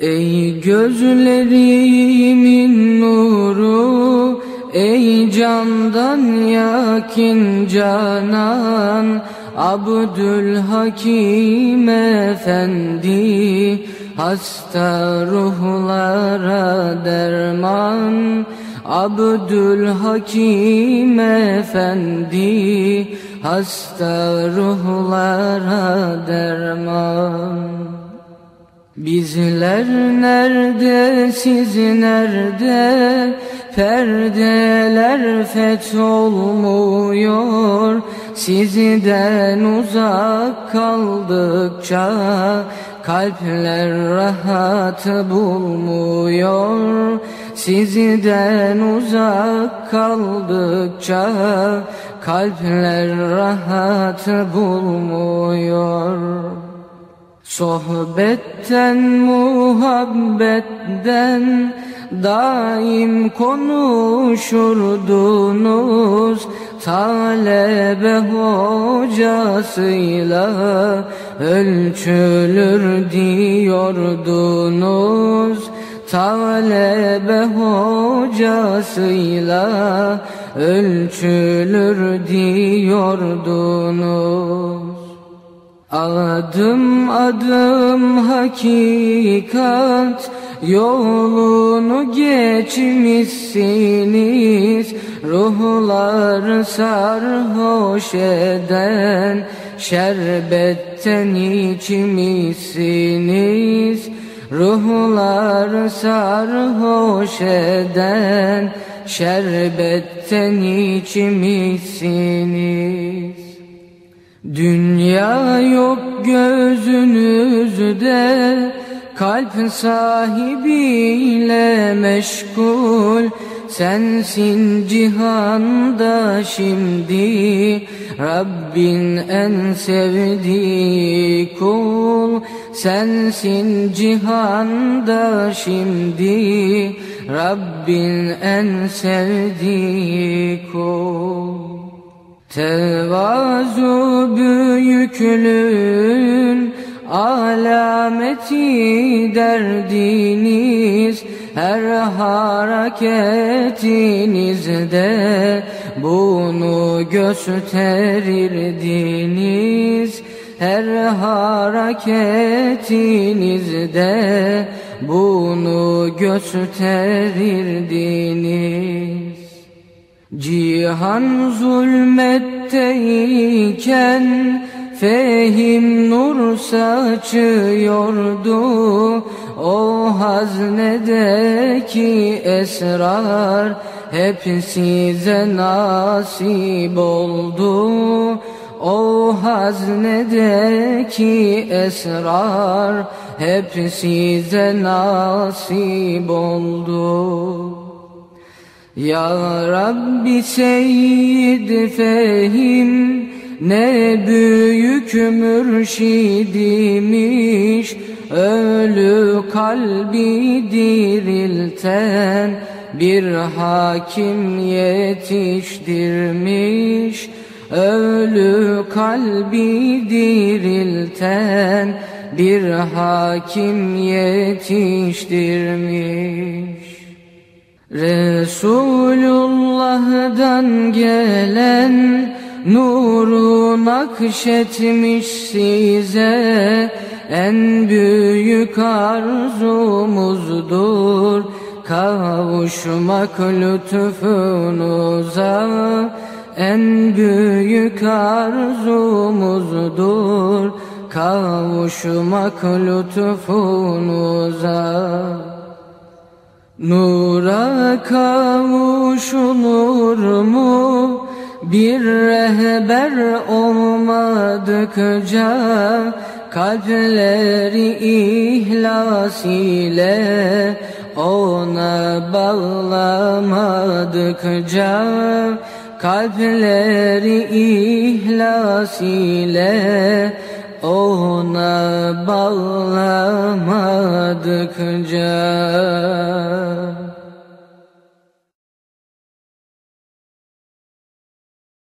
Ey gözlerimin nuru Ey candan yakin canan Abdülhakim Efendi Hasta ruhlara derman Abdülhakim Efendi Hasta ruhlara derman Bizler nerede, siz nerede? Perdeler fetholmuyor. Sizden uzak kaldıkça Kalpler rahat bulmuyor. Sizden uzak kaldıkça Kalpler rahat bulmuyor Sohbetten muhabbetten daim konuşurdunuz. Talebe hocasıyla ölçülür diyordunuz. Talebe hocasıyla ölçülür diyordunuz Adım adım hakikat yolunu geçmişsiniz. Ruhlar sarhoş eden şerbetten içmişsiniz. Ruhlar sarhoş eden şerbetten içmişsiniz Dünya yok gözünüzde Kalp sahibiyle meşgul. Sensin cihanda şimdi Rabbin en sevdiği kul. Sensin cihanda şimdi Rabbin en sevdiği kul Tevazu büyüklüğün alameti derdiniz her hareketinizde bunu gösterirdiniz. Her hareketinizde bunu gösterirdiniz Cihan zulmetteyken Fehim nur saçıyordu. O haznedeki esrar Hep size nasip oldu. O haznedeki esrar Hep size nasip oldu ya Rabbi Seyyid Fehim ne büyük mürşidimiş Ölü kalbi dirilten bir hakim yetiştirmiş. Ölü kalbi dirilten bir hakim yetiştirmiş Resulullah'dan gelen nuru nakşetmiş size. En büyük arzumuzdur kavuşmak lütfunuza. En büyük arzumuzdur kavuşmak lütfunuza Nura kavuşulur mu? Bir rehber olmadıkça Kalpleri ihlas ile ona bağlamadıkça Kalpleri ihlas ile ona bağlamadıkça